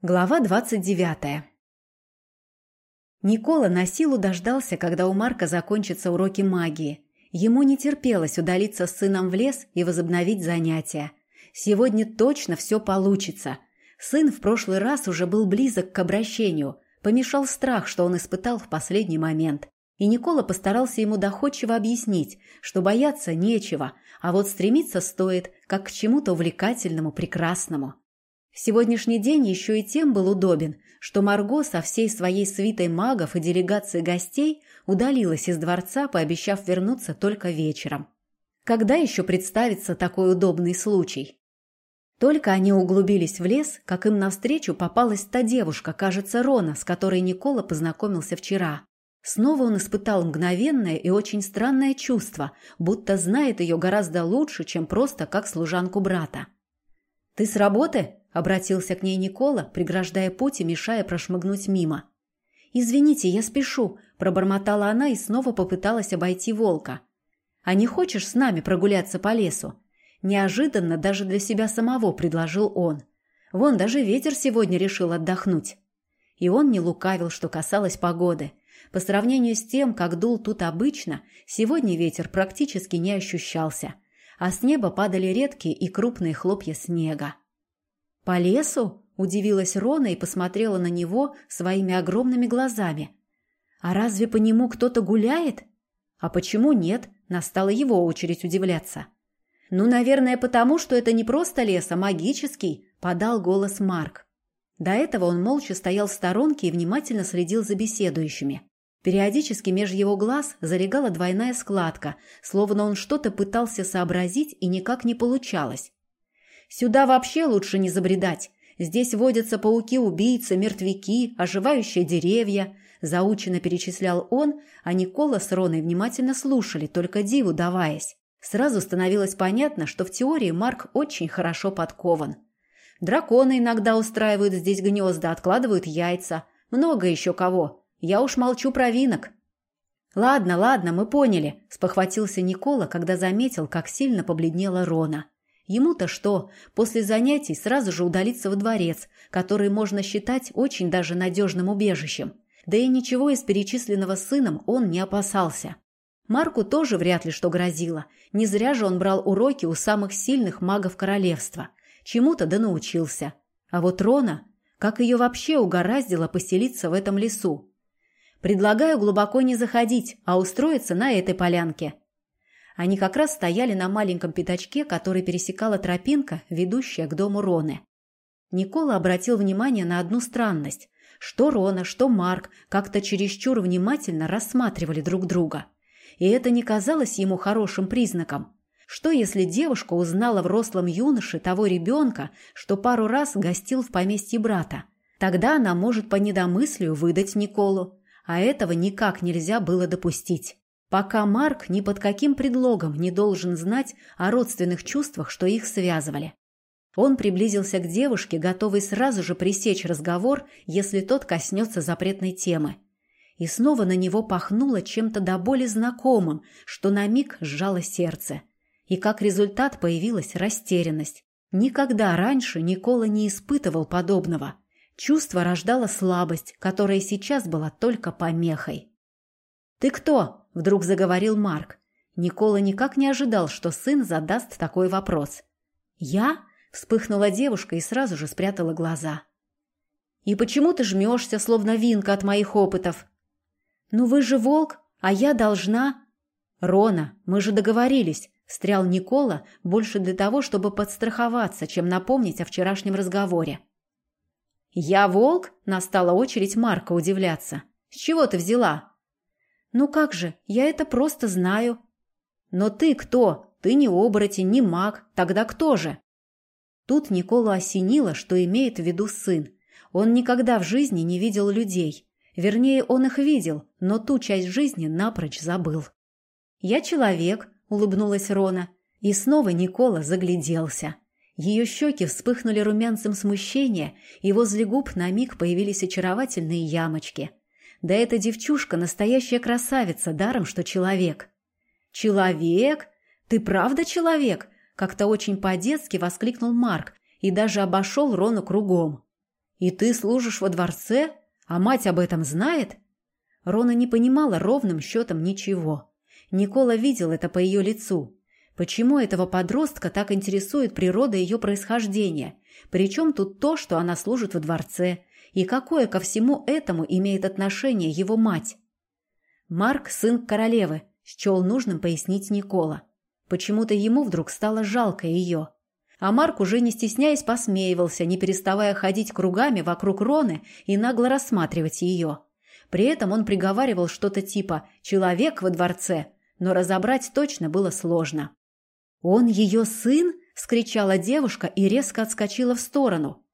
Глава двадцать девятая. Никола на силу дождался, когда у Марка закончатся уроки магии. Ему не терпелось удалиться с сыном в лес и возобновить занятия. Сегодня точно все получится. Сын в прошлый раз уже был близок к обращению. Помешал страх, что он испытал в последний момент. И Никола постарался ему доходчиво объяснить, что бояться нечего, а вот стремиться стоит, как к чему-то увлекательному, прекрасному. Сегодняшний день еще и тем был удобен, что Марго со всей своей свитой магов и делегацией гостей удалилась из дворца, пообещав вернуться только вечером. Когда еще представится такой удобный случай? Только они углубились в лес, как им навстречу попалась та девушка, кажется, Рона, с которой Никола познакомился вчера. Снова он испытал мгновенное и очень странное чувство, будто знает ее гораздо лучше, чем просто как служанку брата. «Ты с работы?» – обратился к ней Никола, преграждая путь и мешая прошмыгнуть мимо. «Извините, я спешу», – пробормотала она и снова попыталась обойти волка. «А не хочешь с нами прогуляться по лесу?» Неожиданно даже для себя самого предложил он. Вон даже ветер сегодня решил отдохнуть. И он не лукавил, что касалось погоды. По сравнению с тем, как дул тут обычно, сегодня ветер практически не ощущался – а с неба падали редкие и крупные хлопья снега. «По лесу?» – удивилась Рона и посмотрела на него своими огромными глазами. «А разве по нему кто-то гуляет?» «А почему нет?» – настала его очередь удивляться. «Ну, наверное, потому, что это не просто лес, а магический», – подал голос Марк. До этого он молча стоял в сторонке и внимательно следил за беседующими. Периодически меж его глаз залегала двойная складка, словно он что-то пытался сообразить и никак не получалось. «Сюда вообще лучше не забредать. Здесь водятся пауки-убийцы, мертвяки, оживающие деревья», заученно перечислял он, а Никола с Роной внимательно слушали, только диву даваясь. Сразу становилось понятно, что в теории Марк очень хорошо подкован. Драконы иногда устраивают здесь гнезда, откладывают яйца. Много еще кого. Я уж молчу про винок. Ладно, ладно, мы поняли, спохватился Никола, когда заметил, как сильно побледнела Рона. Ему-то что, после занятий сразу же удалиться во дворец, который можно считать очень даже надежным убежищем. Да и ничего из перечисленного сыном он не опасался. Марку тоже вряд ли что грозило. Не зря же он брал уроки у самых сильных магов королевства. Чему-то да научился. А вот Рона, как ее вообще угораздило поселиться в этом лесу? Предлагаю глубоко не заходить, а устроиться на этой полянке. Они как раз стояли на маленьком пятачке, который пересекала тропинка, ведущая к дому Роны. Никола обратил внимание на одну странность. Что Рона, что Марк как-то чересчур внимательно рассматривали друг друга. И это не казалось ему хорошим признаком. Что если девушка узнала в рослом юноше того ребенка, что пару раз гостил в поместье брата? Тогда она может по недомыслию выдать Николу а этого никак нельзя было допустить. Пока Марк ни под каким предлогом не должен знать о родственных чувствах, что их связывали. Он приблизился к девушке, готовый сразу же пресечь разговор, если тот коснется запретной темы. И снова на него пахнуло чем-то до боли знакомым, что на миг сжало сердце. И как результат появилась растерянность. Никогда раньше Никола не испытывал подобного – Чувство рождало слабость, которая сейчас была только помехой. «Ты кто?» – вдруг заговорил Марк. Никола никак не ожидал, что сын задаст такой вопрос. «Я?» – вспыхнула девушка и сразу же спрятала глаза. «И почему ты жмешься, словно винка от моих опытов?» «Ну вы же волк, а я должна...» «Рона, мы же договорились», – встрял Никола больше для того, чтобы подстраховаться, чем напомнить о вчерашнем разговоре. «Я волк?» – настала очередь Марка удивляться. «С чего ты взяла?» «Ну как же, я это просто знаю». «Но ты кто? Ты не оборотень, не маг. Тогда кто же?» Тут Николу осенило, что имеет в виду сын. Он никогда в жизни не видел людей. Вернее, он их видел, но ту часть жизни напрочь забыл. «Я человек», – улыбнулась Рона. И снова Никола загляделся. Ее щеки вспыхнули румянцем смущения, и возле губ на миг появились очаровательные ямочки. Да эта девчушка настоящая красавица, даром что человек. «Человек? Ты правда человек?» Как-то очень по-детски воскликнул Марк и даже обошел Рону кругом. «И ты служишь во дворце? А мать об этом знает?» Рона не понимала ровным счетом ничего. Никола видел это по ее лицу. Почему этого подростка так интересует природа ее происхождения? Причем тут то, что она служит во дворце? И какое ко всему этому имеет отношение его мать? Марк – сын королевы, счел нужным пояснить Никола. Почему-то ему вдруг стало жалко ее. А Марк, уже не стесняясь, посмеивался, не переставая ходить кругами вокруг Роны и нагло рассматривать ее. При этом он приговаривал что-то типа «человек во дворце», но разобрать точно было сложно. «Он ее сын?» – скричала девушка и резко отскочила в сторону.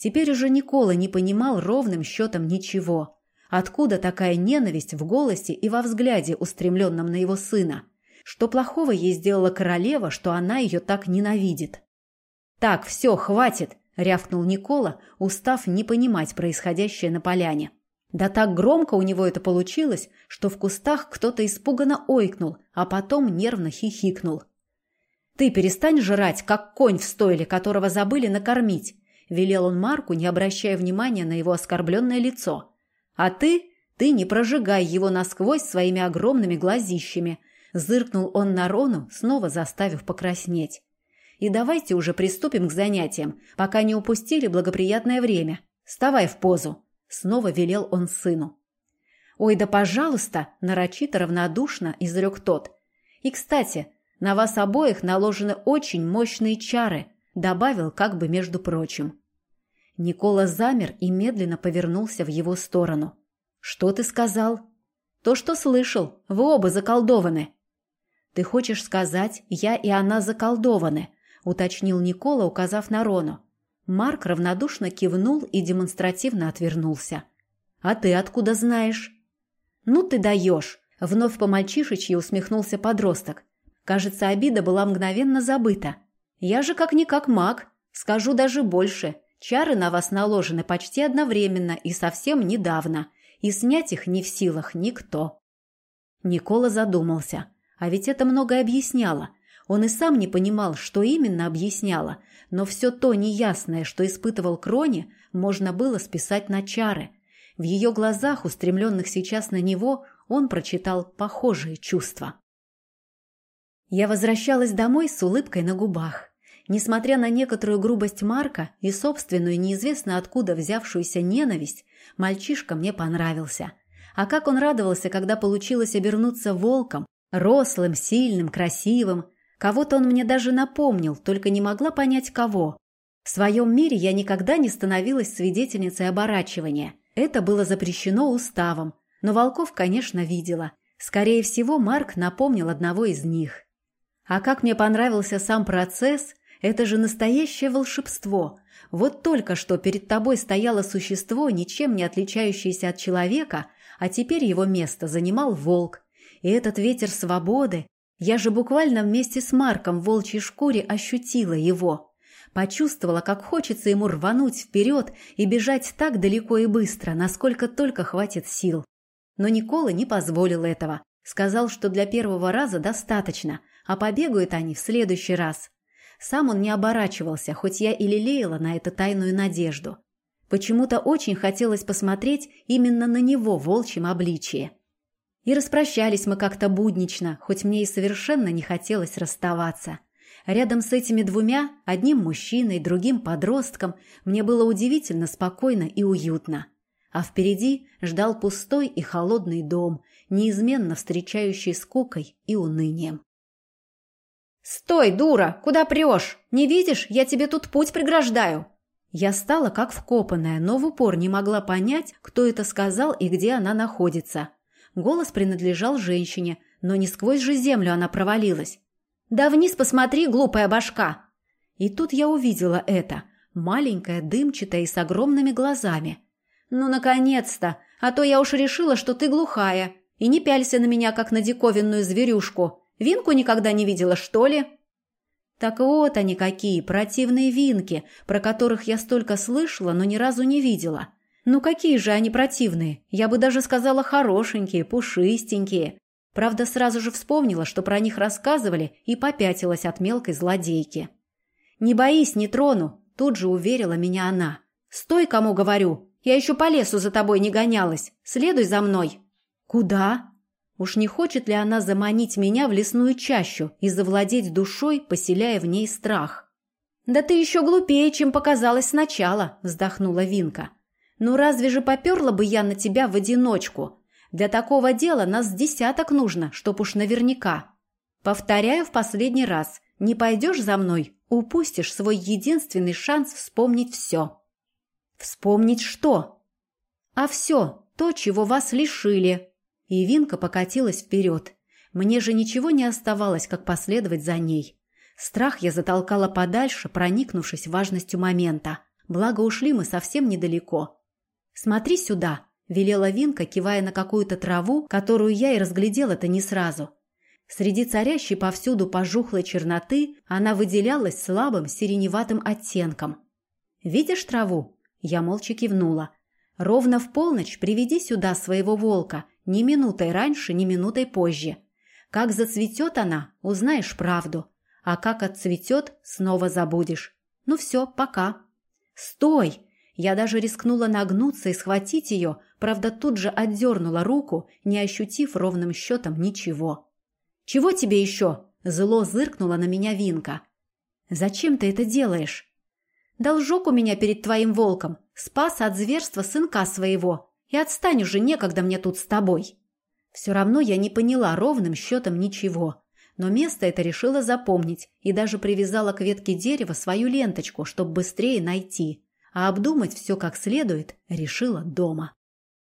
Теперь уже Никола не понимал ровным счетом ничего. Откуда такая ненависть в голосе и во взгляде, устремленном на его сына? Что плохого ей сделала королева, что она ее так ненавидит? «Так, все, хватит!» – рявкнул Никола, устав не понимать происходящее на поляне. Да так громко у него это получилось, что в кустах кто-то испуганно ойкнул, а потом нервно хихикнул. «Ты перестань жрать, как конь в стойле, которого забыли накормить», – велел он Марку, не обращая внимания на его оскорбленное лицо. «А ты, ты не прожигай его насквозь своими огромными глазищами», – зыркнул он на Рону, снова заставив покраснеть. «И давайте уже приступим к занятиям, пока не упустили благоприятное время. Вставай в позу». Снова велел он сыну. «Ой, да пожалуйста!» – нарочито равнодушно изрек тот. «И, кстати, на вас обоих наложены очень мощные чары», – добавил как бы между прочим. Никола замер и медленно повернулся в его сторону. «Что ты сказал?» «То, что слышал. Вы оба заколдованы». «Ты хочешь сказать, я и она заколдованы?» – уточнил Никола, указав на Рону. Марк равнодушно кивнул и демонстративно отвернулся. «А ты откуда знаешь?» «Ну ты даешь!» – вновь по-мальчишечьи усмехнулся подросток. Кажется, обида была мгновенно забыта. «Я же как-никак маг. Скажу даже больше. Чары на вас наложены почти одновременно и совсем недавно, и снять их не в силах никто». Никола задумался. А ведь это многое объясняло. Он и сам не понимал, что именно объясняло, но все то неясное, что испытывал Крони, можно было списать на чары. В ее глазах, устремленных сейчас на него, он прочитал похожие чувства. Я возвращалась домой с улыбкой на губах. Несмотря на некоторую грубость Марка и собственную неизвестно откуда взявшуюся ненависть, мальчишка мне понравился. А как он радовался, когда получилось обернуться волком, рослым, сильным, красивым, Кого-то он мне даже напомнил, только не могла понять кого. В своем мире я никогда не становилась свидетельницей оборачивания. Это было запрещено уставом. Но волков, конечно, видела. Скорее всего, Марк напомнил одного из них. А как мне понравился сам процесс, это же настоящее волшебство. Вот только что перед тобой стояло существо, ничем не отличающееся от человека, а теперь его место занимал волк. И этот ветер свободы, я же буквально вместе с Марком в волчьей шкуре ощутила его. Почувствовала, как хочется ему рвануть вперед и бежать так далеко и быстро, насколько только хватит сил. Но Никола не позволил этого. Сказал, что для первого раза достаточно, а побегают они в следующий раз. Сам он не оборачивался, хоть я и лелеяла на это тайную надежду. Почему-то очень хотелось посмотреть именно на него в волчьем обличье. И распрощались мы как-то буднично, хоть мне и совершенно не хотелось расставаться. Рядом с этими двумя, одним мужчиной, другим подростком, мне было удивительно спокойно и уютно. А впереди ждал пустой и холодный дом, неизменно встречающий скукой и унынием. «Стой, дура! Куда прешь? Не видишь, я тебе тут путь преграждаю!» Я стала как вкопанная, но в упор не могла понять, кто это сказал и где она находится. Голос принадлежал женщине, но не сквозь же землю она провалилась. «Да вниз посмотри, глупая башка!» И тут я увидела это. Маленькая, дымчатая и с огромными глазами. «Ну, наконец-то! А то я уж решила, что ты глухая. И не пялься на меня, как на диковинную зверюшку. Винку никогда не видела, что ли?» Так вот они какие, противные винки, про которых я столько слышала, но ни разу не видела. Ну какие же они противные? Я бы даже сказала хорошенькие, пушистенькие. Правда, сразу же вспомнила, что про них рассказывали, и попятилась от мелкой злодейки. «Не боись, не трону», – тут же уверила меня она. Стой, кому говорю. Я еще по лесу за тобой не гонялась. Следуй за мной. Куда? Уж не хочет ли она заманить меня в лесную чащу и завладеть душой, поселяя в ней страх? Да ты еще глупее, чем показалось сначала, вздохнула Винка. Ну разве же поперла бы я на тебя в одиночку? Для такого дела нас десяток нужно, чтоб уж наверняка. Повторяю в последний раз. Не пойдешь за мной, упустишь свой единственный шанс вспомнить все. Вспомнить что? А все, то, чего вас лишили. И Винка покатилась вперед. Мне же ничего не оставалось, как последовать за ней. Страх я затолкала подальше, проникнувшись важностью момента. Благо ушли мы совсем недалеко. «Смотри сюда», – велела Винка, кивая на какую-то траву, которую я и разглядела-то не сразу. Среди царящей повсюду пожухлой черноты она выделялась слабым сиреневатым оттенком. «Видишь траву?» Я молча кивнула. «Ровно в полночь приведи сюда своего волка, ни минутой раньше, ни минутой позже. Как зацветет она, узнаешь правду, а как отцветет, снова забудешь. Ну все, пока». «Стой!» Я даже рискнула нагнуться и схватить ее, правда тут же отдернула руку, не ощутив ровным счетом ничего. «Чего тебе еще?» – зло зыркнула на меня Винка. «Зачем ты это делаешь?» «Должок у меня перед твоим волком. Спас от зверства сынка своего. И отстань уже некогда мне тут с тобой». Все равно я не поняла ровным счетом ничего. Но место это решила запомнить и даже привязала к ветке дерева свою ленточку, чтобы быстрее найти а обдумать все как следует решила дома.